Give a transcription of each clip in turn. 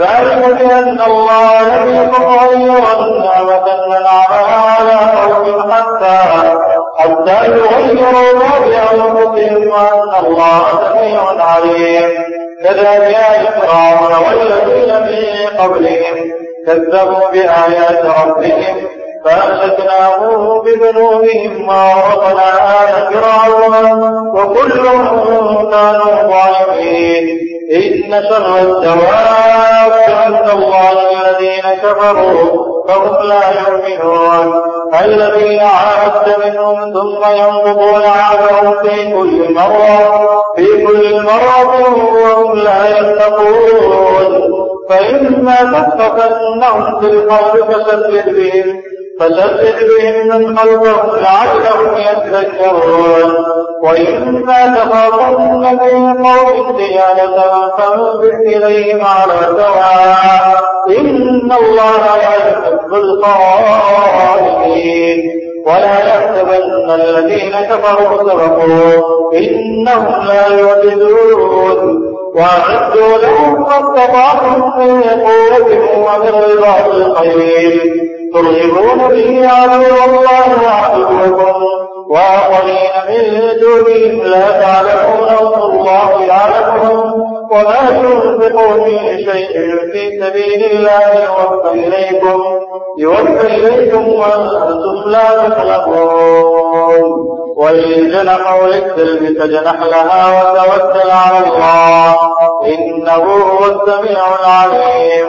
ذلك بأن الله لم يكن غيرا نعمة أنعمها على قوم حتى حتى يغيروا ما بأنفسهم وأن الله سميع عليم. كذلك فرعون والذين من قبلهم كذبوا بآيات ربهم فأهلكناهم بذنوبهم وأغرقنا آل فرعون وكل كانوا ظالمين. إن شر الدواب عند الله الذين كفروا فهم لا يؤمنون. الذين عاهدت منهم ثم ينقضون عهدهم في كل مرة في كل مرة وهم لا يتقون. فإما تثقفنهم في القول فسبح بهم. فسبح بهم من خلفهم لعلهم يذكرون. وإما تخافن من قوم ديانة فانبح إليهم على سواء إن الله يحب الخائفين ولا يحسبن الذين كفروا سبقوا. إنهم لا يعجزون وأعدوا لهم ما استطعتم من قوة ومن رباط الخير ترهبون به عدو الله وعدوكم وآخرين من دونهم لا تعلمونهم الله يعلمهم. وما تنفقوا من شيء في سبيل الله يوفى إليكم. يوفى إليكم وأنتم لا تظلمون. وإن جنحوا للسلم فجنح لها وتوكل على الله. إنه هو السميع العليم.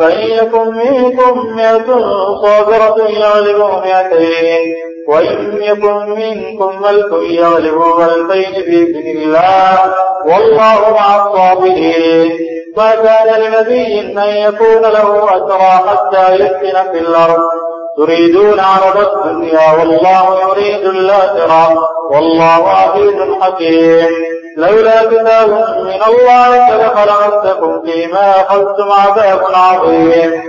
فإن يكن منكم مئة صابرة يغلبوا مئتين وإن يكن منكم ملك يغلبوا ألفين بإذن الله والله مع الصابرين. ما كان لنبي أن يكون له أسرى حتى يسكن في الأرض. تريدون عرض الدنيا والله يريد الآخرة والله عزيز حكيم. لولا كتاب من الله لمسكم فيما أخذتم عذاب عظيم.